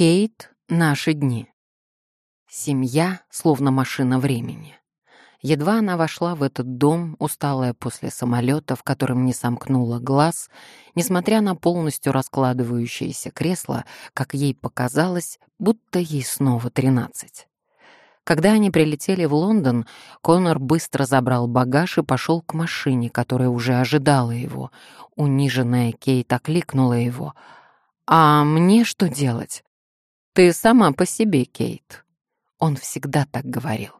Кейт — наши дни. Семья словно машина времени. Едва она вошла в этот дом, усталая после самолета, в котором не сомкнула глаз, несмотря на полностью раскладывающееся кресло, как ей показалось, будто ей снова тринадцать. Когда они прилетели в Лондон, Конор быстро забрал багаж и пошел к машине, которая уже ожидала его. Униженная Кейт окликнула его. «А мне что делать?» «Ты сама по себе, Кейт». Он всегда так говорил.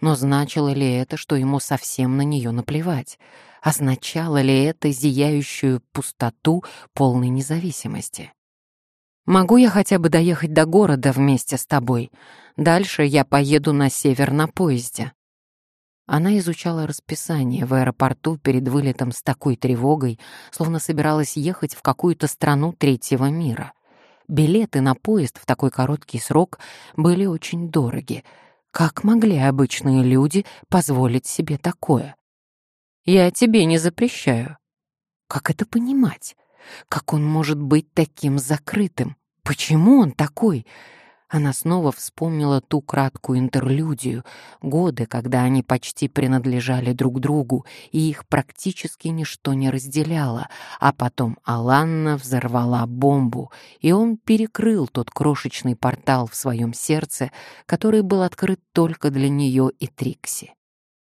Но значило ли это, что ему совсем на нее наплевать? Означало ли это зияющую пустоту полной независимости? «Могу я хотя бы доехать до города вместе с тобой? Дальше я поеду на север на поезде». Она изучала расписание в аэропорту перед вылетом с такой тревогой, словно собиралась ехать в какую-то страну третьего мира. Билеты на поезд в такой короткий срок были очень дороги — как могли обычные люди позволить себе такое? Я тебе не запрещаю. Как это понимать? Как он может быть таким закрытым? Почему он такой? Она снова вспомнила ту краткую интерлюдию, годы, когда они почти принадлежали друг другу, и их практически ничто не разделяло, а потом Аланна взорвала бомбу, и он перекрыл тот крошечный портал в своем сердце, который был открыт только для нее и Трикси.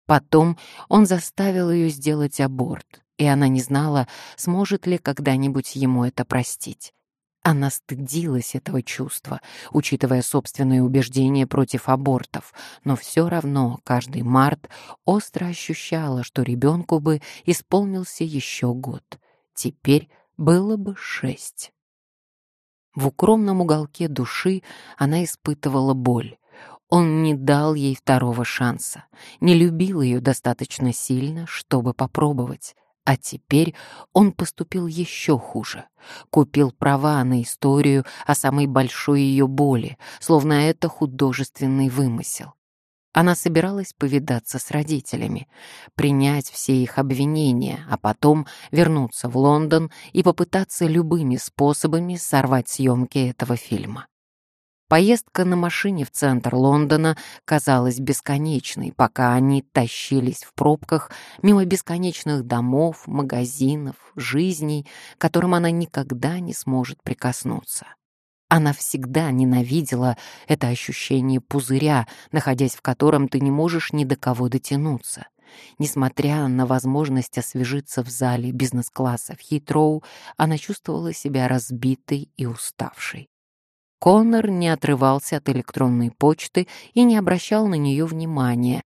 Потом он заставил ее сделать аборт, и она не знала, сможет ли когда-нибудь ему это простить. Она стыдилась этого чувства, учитывая собственные убеждения против абортов, но все равно каждый март остро ощущала, что ребенку бы исполнился еще год. Теперь было бы шесть. В укромном уголке души она испытывала боль. Он не дал ей второго шанса, не любил ее достаточно сильно, чтобы попробовать. А теперь он поступил еще хуже. Купил права на историю о самой большой ее боли, словно это художественный вымысел. Она собиралась повидаться с родителями, принять все их обвинения, а потом вернуться в Лондон и попытаться любыми способами сорвать съемки этого фильма. Поездка на машине в центр Лондона казалась бесконечной, пока они тащились в пробках мимо бесконечных домов, магазинов, жизней, которым она никогда не сможет прикоснуться. Она всегда ненавидела это ощущение пузыря, находясь в котором ты не можешь ни до кого дотянуться. Несмотря на возможность освежиться в зале бизнес-класса в Хитроу, она чувствовала себя разбитой и уставшей. Коннор не отрывался от электронной почты и не обращал на нее внимания,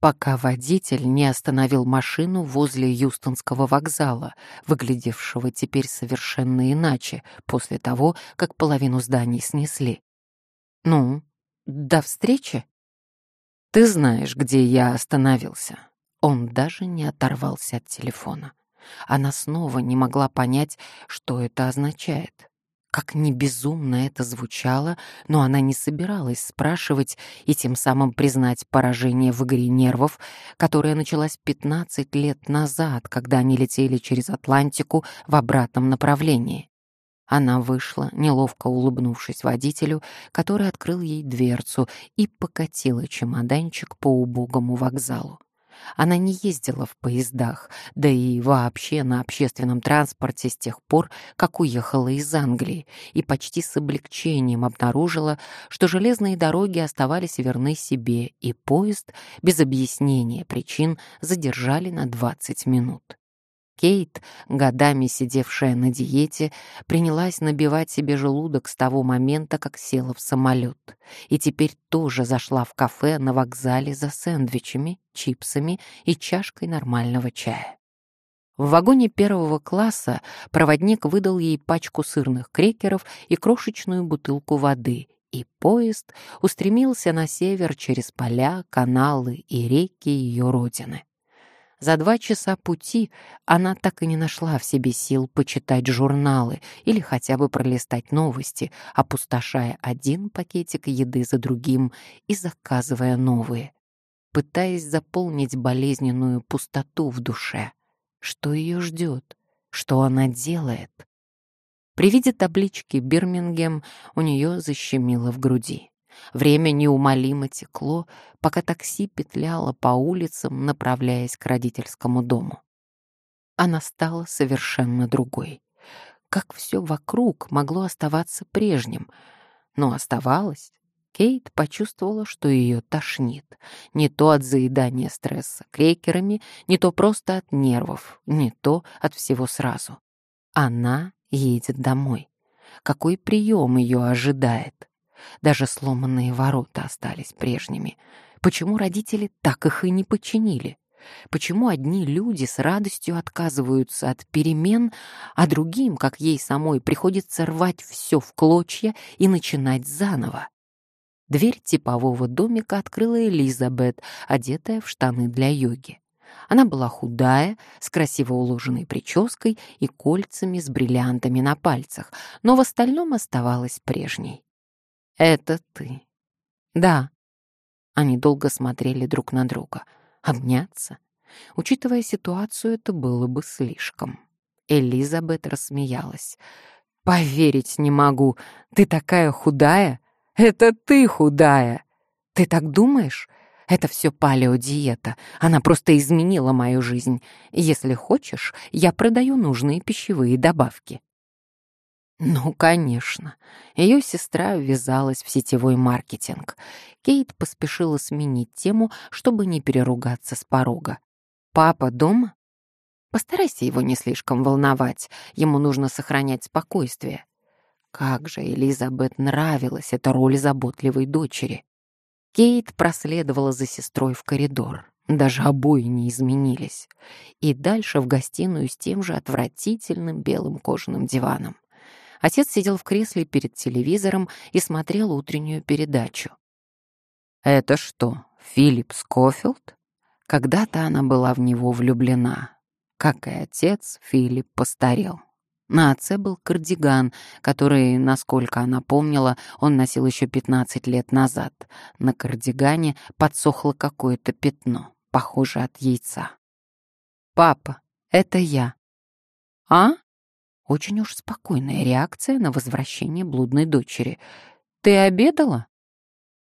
пока водитель не остановил машину возле Юстонского вокзала, выглядевшего теперь совершенно иначе после того, как половину зданий снесли. «Ну, до встречи?» «Ты знаешь, где я остановился». Он даже не оторвался от телефона. Она снова не могла понять, что это означает. Как ни безумно это звучало, но она не собиралась спрашивать и тем самым признать поражение в игре нервов, которая началась 15 лет назад, когда они летели через Атлантику в обратном направлении. Она вышла, неловко улыбнувшись водителю, который открыл ей дверцу и покатила чемоданчик по убогому вокзалу. Она не ездила в поездах, да и вообще на общественном транспорте с тех пор, как уехала из Англии, и почти с облегчением обнаружила, что железные дороги оставались верны себе, и поезд, без объяснения причин, задержали на 20 минут. Кейт, годами сидевшая на диете, принялась набивать себе желудок с того момента, как села в самолет. И теперь тоже зашла в кафе на вокзале за сэндвичами, чипсами и чашкой нормального чая. В вагоне первого класса проводник выдал ей пачку сырных крекеров и крошечную бутылку воды, и поезд устремился на север через поля, каналы и реки ее родины. За два часа пути она так и не нашла в себе сил почитать журналы или хотя бы пролистать новости, опустошая один пакетик еды за другим и заказывая новые, пытаясь заполнить болезненную пустоту в душе. Что ее ждет? Что она делает? При виде таблички «Бирмингем» у нее защемило в груди. Время неумолимо текло, пока такси петляло по улицам, направляясь к родительскому дому. Она стала совершенно другой. Как все вокруг могло оставаться прежним, но оставалось. Кейт почувствовала, что ее тошнит. Не то от заедания стресса крекерами, не то просто от нервов, не то от всего сразу. Она едет домой. Какой прием ее ожидает? Даже сломанные ворота остались прежними. Почему родители так их и не починили? Почему одни люди с радостью отказываются от перемен, а другим, как ей самой, приходится рвать все в клочья и начинать заново? Дверь типового домика открыла Элизабет, одетая в штаны для йоги. Она была худая, с красиво уложенной прической и кольцами с бриллиантами на пальцах, но в остальном оставалась прежней. «Это ты». «Да». Они долго смотрели друг на друга. Обняться? Учитывая ситуацию, это было бы слишком. Элизабет рассмеялась. «Поверить не могу. Ты такая худая. Это ты худая. Ты так думаешь? Это все палеодиета. Она просто изменила мою жизнь. Если хочешь, я продаю нужные пищевые добавки». Ну, конечно. Ее сестра ввязалась в сетевой маркетинг. Кейт поспешила сменить тему, чтобы не переругаться с порога. «Папа дома?» «Постарайся его не слишком волновать. Ему нужно сохранять спокойствие». Как же Элизабет нравилась эта роль заботливой дочери. Кейт проследовала за сестрой в коридор. Даже обои не изменились. И дальше в гостиную с тем же отвратительным белым кожаным диваном. Отец сидел в кресле перед телевизором и смотрел утреннюю передачу. «Это что, Филипп Скофилд?» Когда-то она была в него влюблена. Как и отец, Филипп постарел. На отце был кардиган, который, насколько она помнила, он носил еще 15 лет назад. На кардигане подсохло какое-то пятно, похоже от яйца. «Папа, это я». «А?» Очень уж спокойная реакция на возвращение блудной дочери. «Ты обедала?»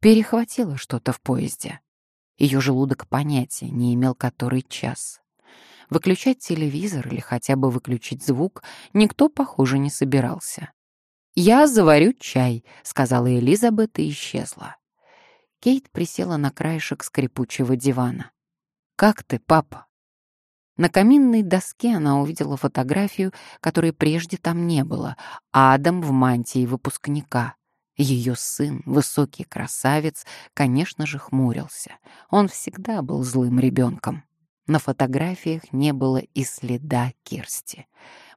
Перехватила что-то в поезде. Ее желудок понятия не имел который час. Выключать телевизор или хотя бы выключить звук никто, похоже, не собирался. «Я заварю чай», — сказала Элизабет и исчезла. Кейт присела на краешек скрипучего дивана. «Как ты, папа?» На каминной доске она увидела фотографию, которой прежде там не было. Адам в мантии выпускника. Ее сын, высокий красавец, конечно же, хмурился. Он всегда был злым ребенком. На фотографиях не было и следа Кирсти.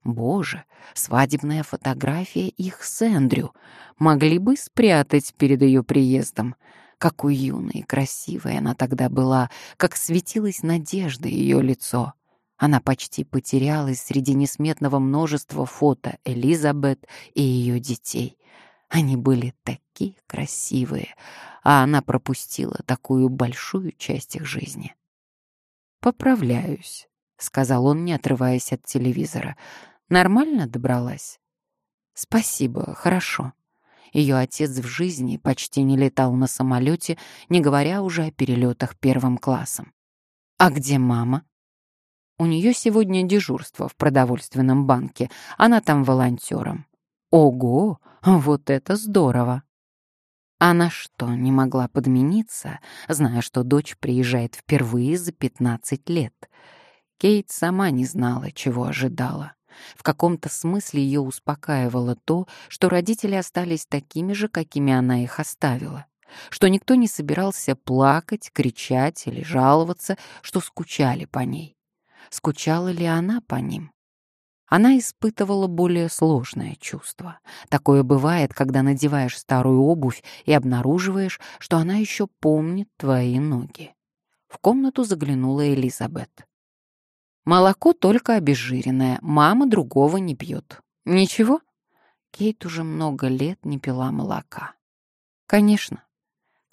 Боже, свадебная фотография их с Эндрю. Могли бы спрятать перед ее приездом. Какой юной и красивой она тогда была, как светилась надежда ее лицо. Она почти потерялась среди несметного множества фото Элизабет и ее детей. Они были такие красивые, а она пропустила такую большую часть их жизни. «Поправляюсь», — сказал он, не отрываясь от телевизора. «Нормально добралась?» «Спасибо, хорошо». Ее отец в жизни почти не летал на самолете, не говоря уже о перелетах первым классом. «А где мама?» У нее сегодня дежурство в продовольственном банке. Она там волонтером. Ого, вот это здорово! Она что, не могла подмениться, зная, что дочь приезжает впервые за 15 лет? Кейт сама не знала, чего ожидала. В каком-то смысле ее успокаивало то, что родители остались такими же, какими она их оставила. Что никто не собирался плакать, кричать или жаловаться, что скучали по ней. Скучала ли она по ним? Она испытывала более сложное чувство. Такое бывает, когда надеваешь старую обувь и обнаруживаешь, что она еще помнит твои ноги. В комнату заглянула Элизабет. «Молоко только обезжиренное, мама другого не пьет. Ничего?» Кейт уже много лет не пила молока. «Конечно».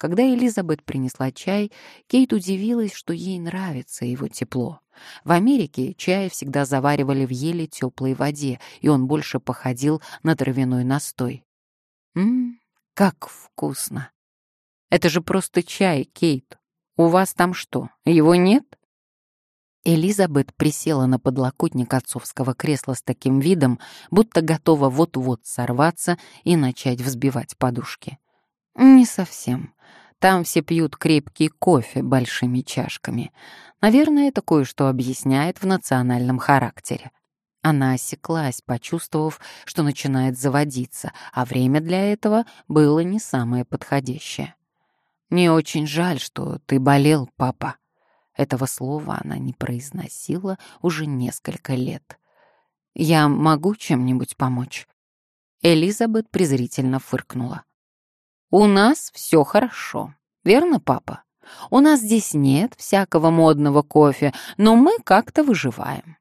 Когда Элизабет принесла чай, Кейт удивилась, что ей нравится его тепло. В Америке чай всегда заваривали в еле теплой воде, и он больше походил на травяной настой. Ммм, как вкусно! Это же просто чай, Кейт. У вас там что, его нет? Элизабет присела на подлокотник отцовского кресла с таким видом, будто готова вот-вот сорваться и начать взбивать подушки. «Не совсем. Там все пьют крепкий кофе большими чашками. Наверное, это кое-что объясняет в национальном характере». Она осеклась, почувствовав, что начинает заводиться, а время для этого было не самое подходящее. «Мне очень жаль, что ты болел, папа», этого слова она не произносила уже несколько лет. «Я могу чем-нибудь помочь?» Элизабет презрительно фыркнула. «У нас все хорошо, верно, папа? У нас здесь нет всякого модного кофе, но мы как-то выживаем».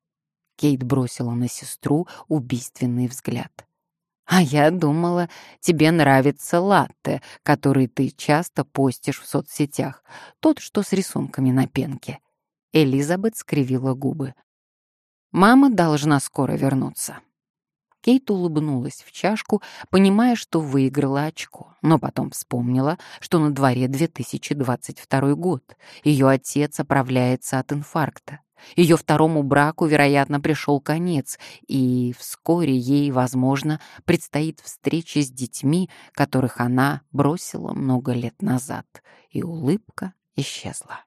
Кейт бросила на сестру убийственный взгляд. «А я думала, тебе нравится латте, который ты часто постишь в соцсетях, тот, что с рисунками на пенке». Элизабет скривила губы. «Мама должна скоро вернуться». Кейт улыбнулась в чашку, понимая, что выиграла очко, но потом вспомнила, что на дворе 2022 год. Ее отец оправляется от инфаркта. Ее второму браку, вероятно, пришел конец, и вскоре ей, возможно, предстоит встреча с детьми, которых она бросила много лет назад, и улыбка исчезла.